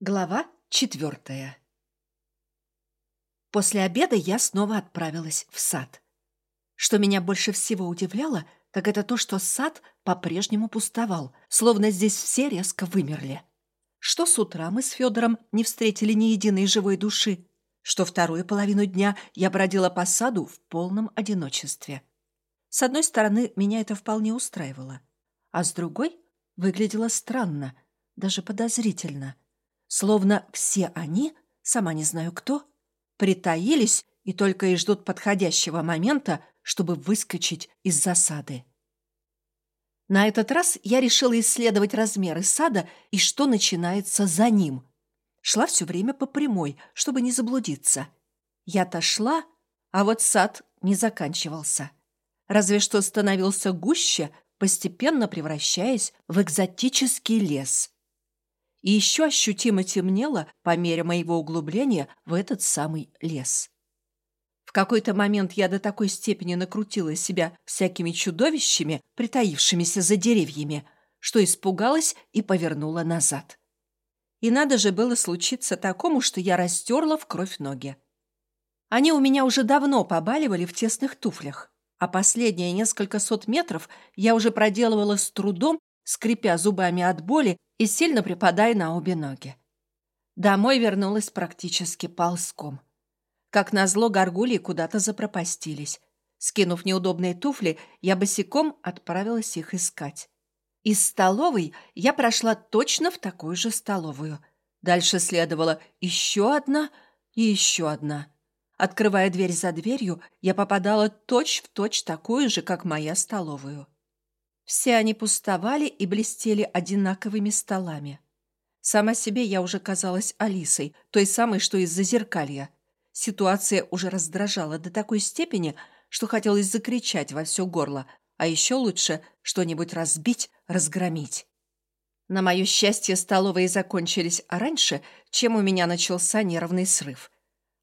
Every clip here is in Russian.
Глава четвертая После обеда я снова отправилась в сад. Что меня больше всего удивляло, так это то, что сад по-прежнему пустовал, словно здесь все резко вымерли. Что с утра мы с Федором не встретили ни единой живой души, что вторую половину дня я бродила по саду в полном одиночестве. С одной стороны, меня это вполне устраивало, а с другой выглядело странно, даже подозрительно — Словно все они, сама не знаю кто, притаились и только и ждут подходящего момента, чтобы выскочить из засады. На этот раз я решила исследовать размеры сада и что начинается за ним. Шла все время по прямой, чтобы не заблудиться. Я-то шла, а вот сад не заканчивался. Разве что становился гуще, постепенно превращаясь в экзотический лес и еще ощутимо темнело по мере моего углубления в этот самый лес. В какой-то момент я до такой степени накрутила себя всякими чудовищами, притаившимися за деревьями, что испугалась и повернула назад. И надо же было случиться такому, что я растерла в кровь ноги. Они у меня уже давно побаливали в тесных туфлях, а последние несколько сот метров я уже проделывала с трудом скрипя зубами от боли и сильно припадая на обе ноги. Домой вернулась практически ползком. Как назло, горгульи куда-то запропастились. Скинув неудобные туфли, я босиком отправилась их искать. Из столовой я прошла точно в такую же столовую. Дальше следовала еще одна и еще одна. Открывая дверь за дверью, я попадала точь-в-точь точь такую же, как моя столовую. Все они пустовали и блестели одинаковыми столами. Сама себе я уже казалась Алисой, той самой, что из-за зеркалья. Ситуация уже раздражала до такой степени, что хотелось закричать во все горло, а еще лучше что-нибудь разбить, разгромить. На мое счастье, столовые закончились раньше, чем у меня начался нервный срыв.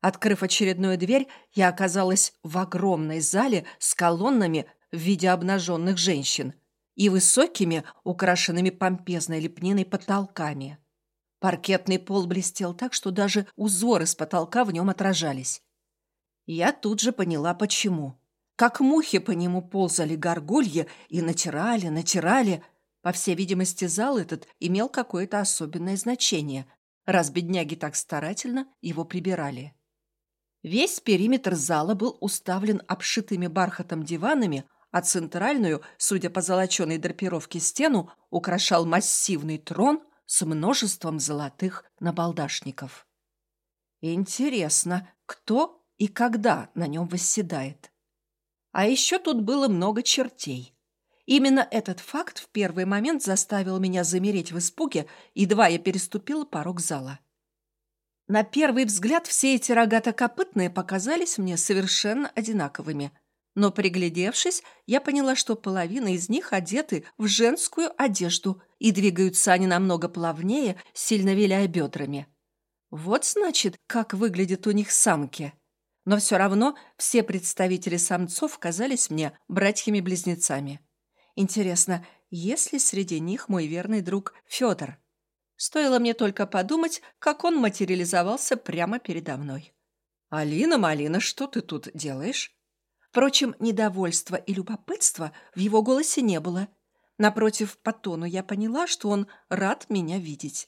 Открыв очередную дверь, я оказалась в огромной зале с колоннами в виде обнаженных женщин – и высокими, украшенными помпезной лепниной потолками. Паркетный пол блестел так, что даже узоры с потолка в нем отражались. Я тут же поняла, почему. Как мухи по нему ползали горгульи и натирали, натирали. По всей видимости, зал этот имел какое-то особенное значение, раз бедняги так старательно его прибирали. Весь периметр зала был уставлен обшитыми бархатом диванами, а центральную, судя по золоченой драпировке стену, украшал массивный трон с множеством золотых набалдашников. Интересно, кто и когда на нем восседает? А еще тут было много чертей. Именно этот факт в первый момент заставил меня замереть в испуге, едва я переступила порог зала. На первый взгляд все эти рогато-копытные показались мне совершенно одинаковыми – но, приглядевшись, я поняла, что половина из них одеты в женскую одежду и двигаются они намного плавнее, сильно виляя бедрами. Вот, значит, как выглядят у них самки. Но все равно все представители самцов казались мне братьями-близнецами. Интересно, есть ли среди них мой верный друг Федор? Стоило мне только подумать, как он материализовался прямо передо мной. «Алина, Малина, что ты тут делаешь?» Впрочем, недовольства и любопытства в его голосе не было. Напротив, по тону я поняла, что он рад меня видеть.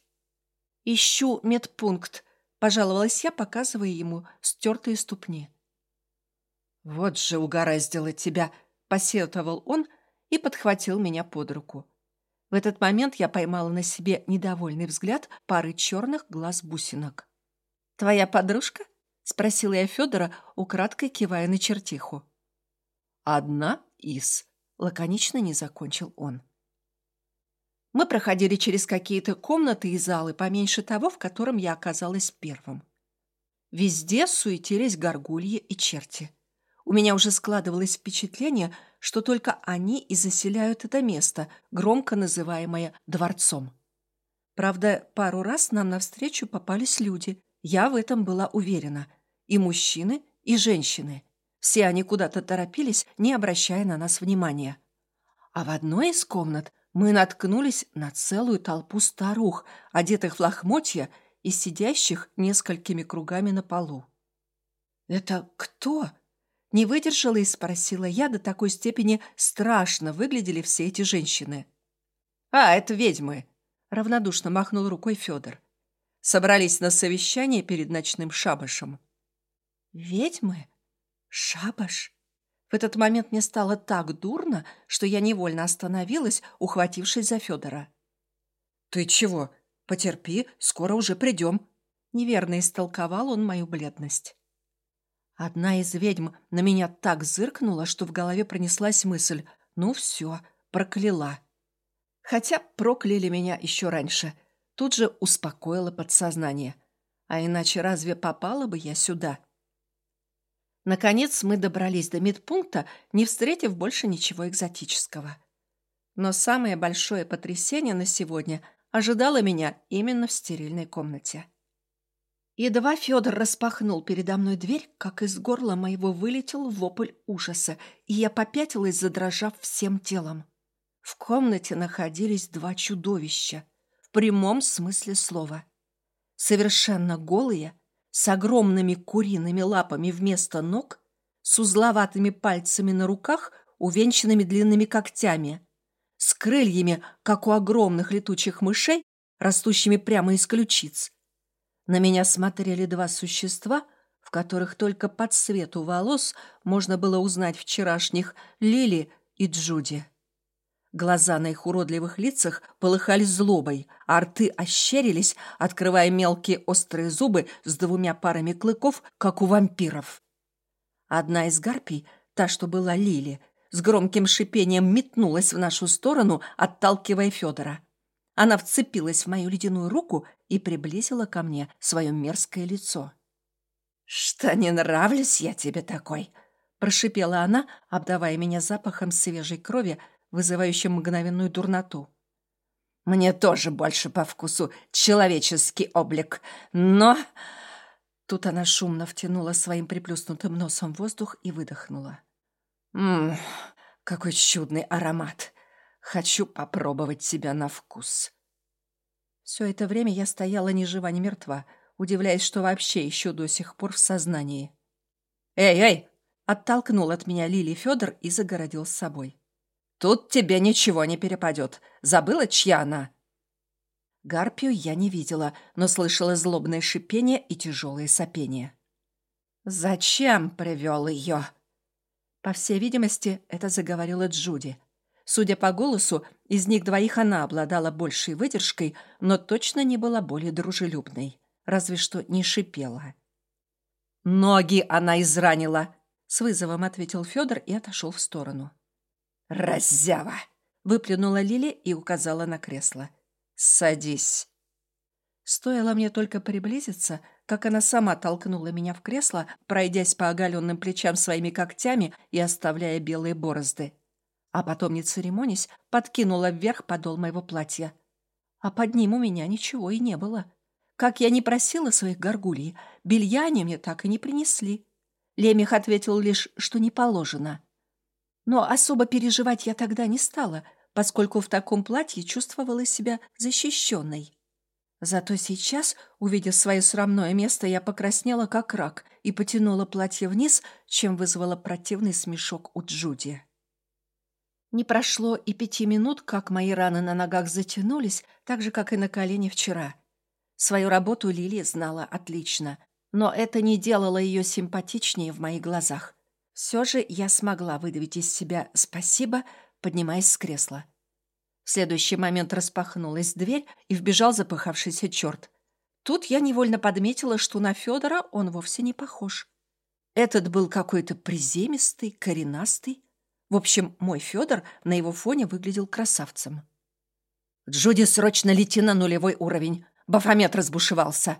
«Ищу медпункт», — пожаловалась я, показывая ему стертые ступни. «Вот же угораздило тебя», — посетовал он и подхватил меня под руку. В этот момент я поймала на себе недовольный взгляд пары черных глаз-бусинок. «Твоя подружка?» — спросила я Федора, украдкой кивая на чертиху. «Одна из», — лаконично не закончил он. Мы проходили через какие-то комнаты и залы, поменьше того, в котором я оказалась первым. Везде суетились горгульи и черти. У меня уже складывалось впечатление, что только они и заселяют это место, громко называемое дворцом. Правда, пару раз нам навстречу попались люди. Я в этом была уверена. И мужчины, и женщины. Все они куда-то торопились, не обращая на нас внимания. А в одной из комнат мы наткнулись на целую толпу старух, одетых в лохмотья и сидящих несколькими кругами на полу. «Это кто?» Не выдержала и спросила я, до такой степени страшно выглядели все эти женщины. «А, это ведьмы!» — равнодушно махнул рукой Федор. Собрались на совещание перед ночным шабашем. «Ведьмы? Шабаш?» В этот момент мне стало так дурно, что я невольно остановилась, ухватившись за Федора. «Ты чего? Потерпи, скоро уже придем». Неверно истолковал он мою бледность. Одна из ведьм на меня так зыркнула, что в голове пронеслась мысль «Ну все, прокляла». Хотя прокляли меня еще раньше. Тут же успокоило подсознание. А иначе разве попала бы я сюда? Наконец мы добрались до медпункта, не встретив больше ничего экзотического. Но самое большое потрясение на сегодня ожидало меня именно в стерильной комнате. Едва Федор распахнул передо мной дверь, как из горла моего вылетел вопль ужаса, и я попятилась, задрожав всем телом. В комнате находились два чудовища, в прямом смысле слова. Совершенно голые, с огромными куриными лапами вместо ног, с узловатыми пальцами на руках, увенчанными длинными когтями, с крыльями, как у огромных летучих мышей, растущими прямо из ключиц, на меня смотрели два существа, в которых только по цвету волос можно было узнать вчерашних Лили и Джуди. Глаза на их уродливых лицах полыхали злобой, а рты ощерились, открывая мелкие острые зубы с двумя парами клыков, как у вампиров. Одна из гарпий, та, что была Лили, с громким шипением метнулась в нашу сторону, отталкивая Федора. Она вцепилась в мою ледяную руку и приблизила ко мне свое мерзкое лицо. «Что, не нравлюсь я тебе такой?» – прошипела она, обдавая меня запахом свежей крови, вызывающим мгновенную дурноту. «Мне тоже больше по вкусу человеческий облик, но...» Тут она шумно втянула своим приплюснутым носом воздух и выдохнула. «Ммм, какой чудный аромат! Хочу попробовать себя на вкус. Все это время я стояла ни жива, ни мертва, удивляясь, что вообще еще до сих пор в сознании. «Эй, эй!» — оттолкнул от меня Лили Федор и загородил с собой. «Тут тебе ничего не перепадет. Забыла, чья она?» Гарпию я не видела, но слышала злобное шипение и тяжелое сопение. «Зачем привел ее?» По всей видимости, это заговорила Джуди. Судя по голосу, из них двоих она обладала большей выдержкой, но точно не была более дружелюбной. Разве что не шипела. «Ноги она изранила!» — с вызовом ответил Федор и отошел в сторону. «Раззява!» — выплюнула Лили и указала на кресло. «Садись!» Стоило мне только приблизиться, как она сама толкнула меня в кресло, пройдясь по оголенным плечам своими когтями и оставляя белые борозды а потом, не церемонясь, подкинула вверх подол моего платья. А под ним у меня ничего и не было. Как я не просила своих горгулий, белья они мне так и не принесли. Лемех ответил лишь, что не положено. Но особо переживать я тогда не стала, поскольку в таком платье чувствовала себя защищенной. Зато сейчас, увидев свое срамное место, я покраснела как рак и потянула платье вниз, чем вызвала противный смешок у Джуди. Не прошло и пяти минут, как мои раны на ногах затянулись, так же, как и на колени вчера. Свою работу Лили знала отлично, но это не делало ее симпатичнее в моих глазах. Все же я смогла выдавить из себя «спасибо», поднимаясь с кресла. В следующий момент распахнулась дверь и вбежал запыхавшийся черт. Тут я невольно подметила, что на Федора он вовсе не похож. Этот был какой-то приземистый, коренастый, в общем, мой Федор на его фоне выглядел красавцем. «Джуди, срочно лети на нулевой уровень. Бафомет разбушевался».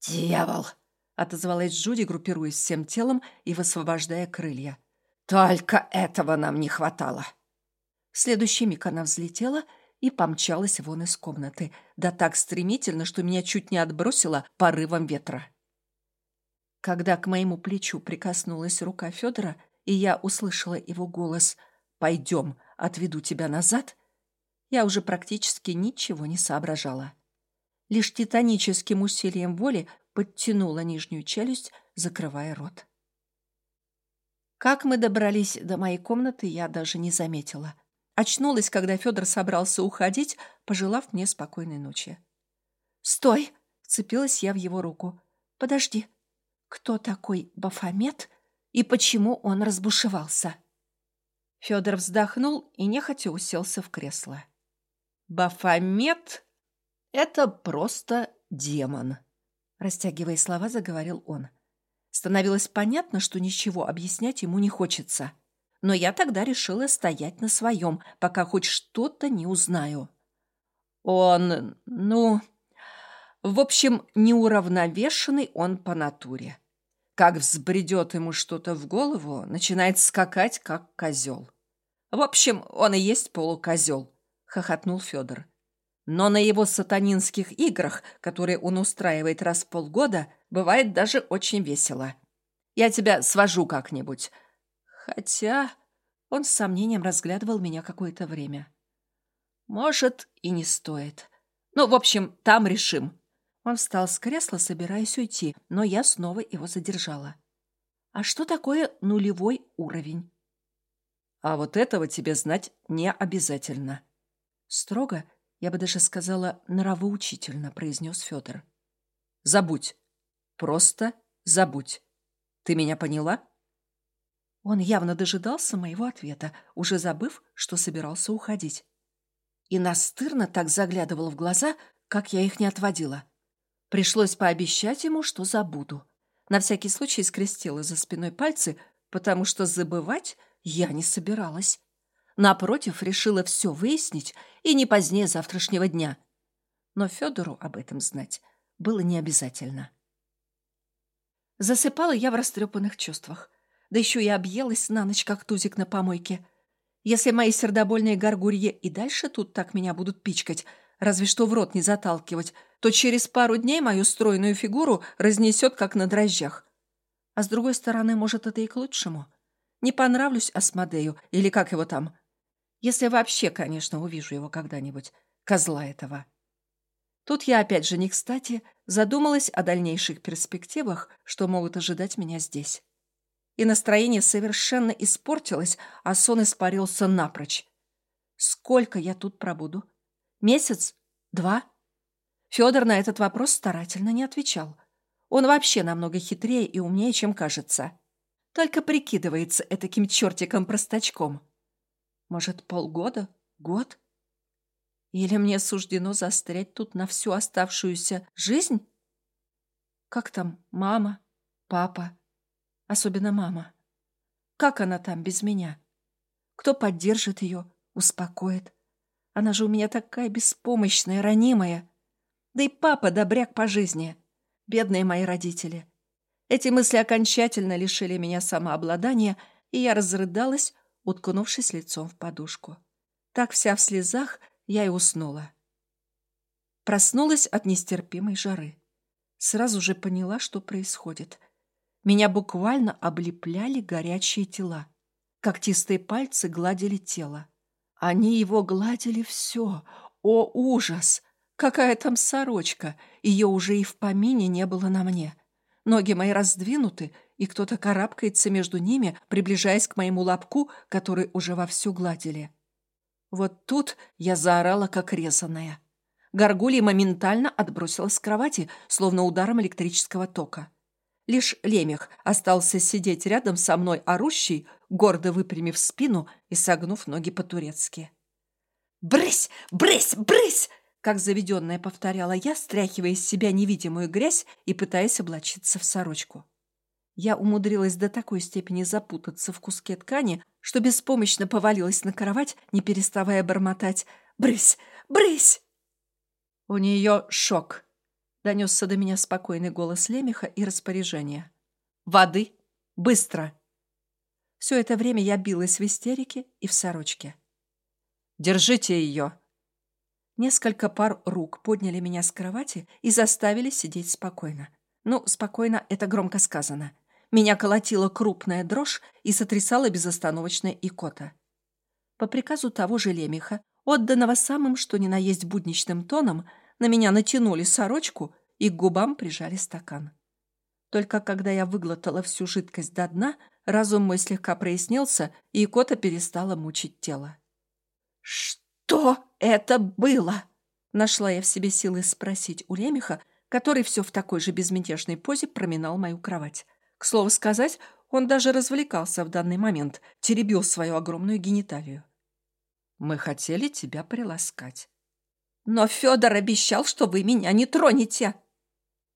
«Дьявол!» — отозвалась Джуди, группируясь всем телом и высвобождая крылья. «Только этого нам не хватало!» В следующий миг она взлетела и помчалась вон из комнаты, да так стремительно, что меня чуть не отбросило порывом ветра. Когда к моему плечу прикоснулась рука Федора, и я услышала его голос «Пойдем, отведу тебя назад», я уже практически ничего не соображала. Лишь титаническим усилием воли подтянула нижнюю челюсть, закрывая рот. Как мы добрались до моей комнаты, я даже не заметила. Очнулась, когда Федор собрался уходить, пожелав мне спокойной ночи. «Стой!» — вцепилась я в его руку. «Подожди. Кто такой Бафомет и почему он разбушевался?» Федор вздохнул и нехотя уселся в кресло. «Бафомет — это просто демон», — растягивая слова, заговорил он. Становилось понятно, что ничего объяснять ему не хочется. Но я тогда решила стоять на своем, пока хоть что-то не узнаю. Он, ну... В общем, неуравновешенный он по натуре. Как взбредет ему что-то в голову, начинает скакать, как козел. В общем, он и есть полукозел, хохотнул Федор. Но на его сатанинских играх, которые он устраивает раз в полгода, бывает даже очень весело. Я тебя свожу как-нибудь. Хотя он с сомнением разглядывал меня какое-то время. Может, и не стоит. Ну, в общем, там решим. Он встал с кресла, собираясь уйти, но я снова его задержала. А что такое нулевой уровень? А вот этого тебе знать не обязательно. Строго я бы даже сказала, нравоучительно, произнес Федор. Забудь. Просто забудь. Ты меня поняла? Он явно дожидался моего ответа, уже забыв, что собирался уходить. И настырно так заглядывал в глаза, как я их не отводила. Пришлось пообещать ему, что забуду. На всякий случай скрестила за спиной пальцы, потому что забывать я не собиралась. Напротив, решила все выяснить и не позднее завтрашнего дня. Но Федору об этом знать было не обязательно. Засыпала я в растрепанных чувствах. Да еще и объелась на ночь, как тузик на помойке. Если мои сердобольные горгульи и дальше тут так меня будут пичкать, разве что в рот не заталкивать, то через пару дней мою стройную фигуру разнесет, как на дрожжах. А с другой стороны, может, это и к лучшему. Не понравлюсь Асмодею, или как его там, если вообще, конечно, увижу его когда-нибудь, козла этого. Тут я опять же не кстати задумалась о дальнейших перспективах, что могут ожидать меня здесь. И настроение совершенно испортилось, а сон испарился напрочь. Сколько я тут пробуду? Месяц? Два? Федор на этот вопрос старательно не отвечал. Он вообще намного хитрее и умнее, чем кажется. Только прикидывается этаким чертиком-простачком. Может, полгода? Год? Или мне суждено застрять тут на всю оставшуюся жизнь? Как там мама, папа? Особенно мама. Как она там без меня? Кто поддержит ее, успокоит? Она же у меня такая беспомощная, ранимая. Да и папа добряк по жизни. Бедные мои родители. Эти мысли окончательно лишили меня самообладания, и я разрыдалась, уткнувшись лицом в подушку. Так вся в слезах я и уснула. Проснулась от нестерпимой жары. Сразу же поняла, что происходит. Меня буквально облепляли горячие тела. Когтистые пальцы гладили тело. Они его гладили все. О, ужас! Какая там сорочка! Ее уже и в помине не было на мне. Ноги мои раздвинуты, и кто-то карабкается между ними, приближаясь к моему лобку, который уже вовсю гладили. Вот тут я заорала, как резаная. Горгулья моментально отбросилась с кровати, словно ударом электрического тока. Лишь лемех остался сидеть рядом со мной орущий, гордо выпрямив спину и согнув ноги по-турецки. «Брысь! Брысь! Брысь!» как заведенная повторяла я, стряхивая из себя невидимую грязь и пытаясь облачиться в сорочку. Я умудрилась до такой степени запутаться в куске ткани, что беспомощно повалилась на кровать, не переставая бормотать «Брысь! Брысь!». «У нее шок», — донесся до меня спокойный голос Лемеха и распоряжение. «Воды! Быстро!» Все это время я билась в истерике и в сорочке. «Держите ее!» Несколько пар рук подняли меня с кровати и заставили сидеть спокойно. Ну, спокойно — это громко сказано. Меня колотила крупная дрожь и сотрясала безостановочная икота. По приказу того же Лемеха, отданного самым что ни на есть будничным тоном, на меня натянули сорочку и к губам прижали стакан. Только когда я выглотала всю жидкость до дна, разум мой слегка прояснился, и икота перестала мучить тело. «Что это было?» Нашла я в себе силы спросить у Лемеха, который все в такой же безмятежной позе проминал мою кровать. К слову сказать, он даже развлекался в данный момент, теребил свою огромную гениталию. «Мы хотели тебя приласкать». «Но Федор обещал, что вы меня не тронете!»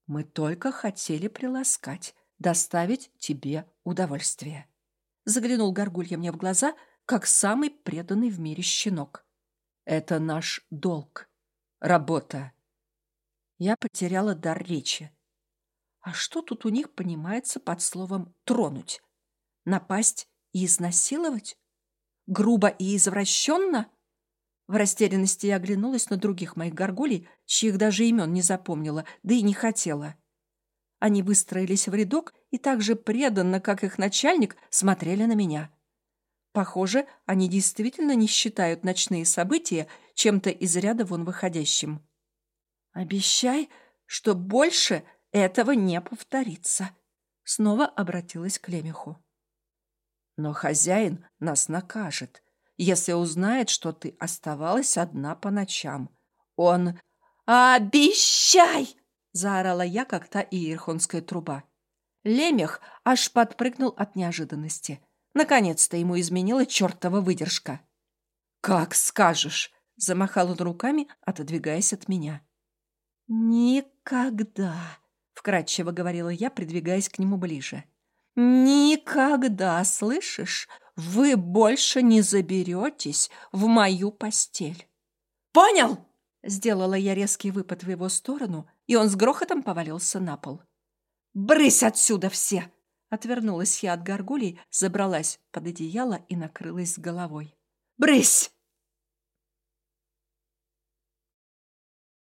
«Мы только хотели приласкать, доставить тебе удовольствие». Заглянул Горгулья мне в глаза, как самый преданный в мире щенок. «Это наш долг. Работа». Я потеряла дар речи. А что тут у них понимается под словом «тронуть»? Напасть и изнасиловать? Грубо и извращенно? В растерянности я оглянулась на других моих горгулей, чьих даже имен не запомнила, да и не хотела. Они выстроились в рядок и так же преданно, как их начальник, смотрели на меня. Похоже, они действительно не считают ночные события чем-то из ряда вон выходящим. «Обещай, что больше этого не повторится», — снова обратилась к Лемеху. «Но хозяин нас накажет, если узнает, что ты оставалась одна по ночам. Он...» «Обещай!» — заорала я, как та иерхонская труба. Лемех аж подпрыгнул от неожиданности. Наконец-то ему изменила чертова выдержка. «Как скажешь!» — замахал он руками, отодвигаясь от меня. «Никогда!» — вкратчиво говорила я, придвигаясь к нему ближе. «Никогда, слышишь, вы больше не заберетесь в мою постель!» «Понял!» — сделала я резкий выпад в его сторону, и он с грохотом повалился на пол. «Брысь отсюда все!» Отвернулась я от горгулей, забралась под одеяло и накрылась головой. «Брысь!»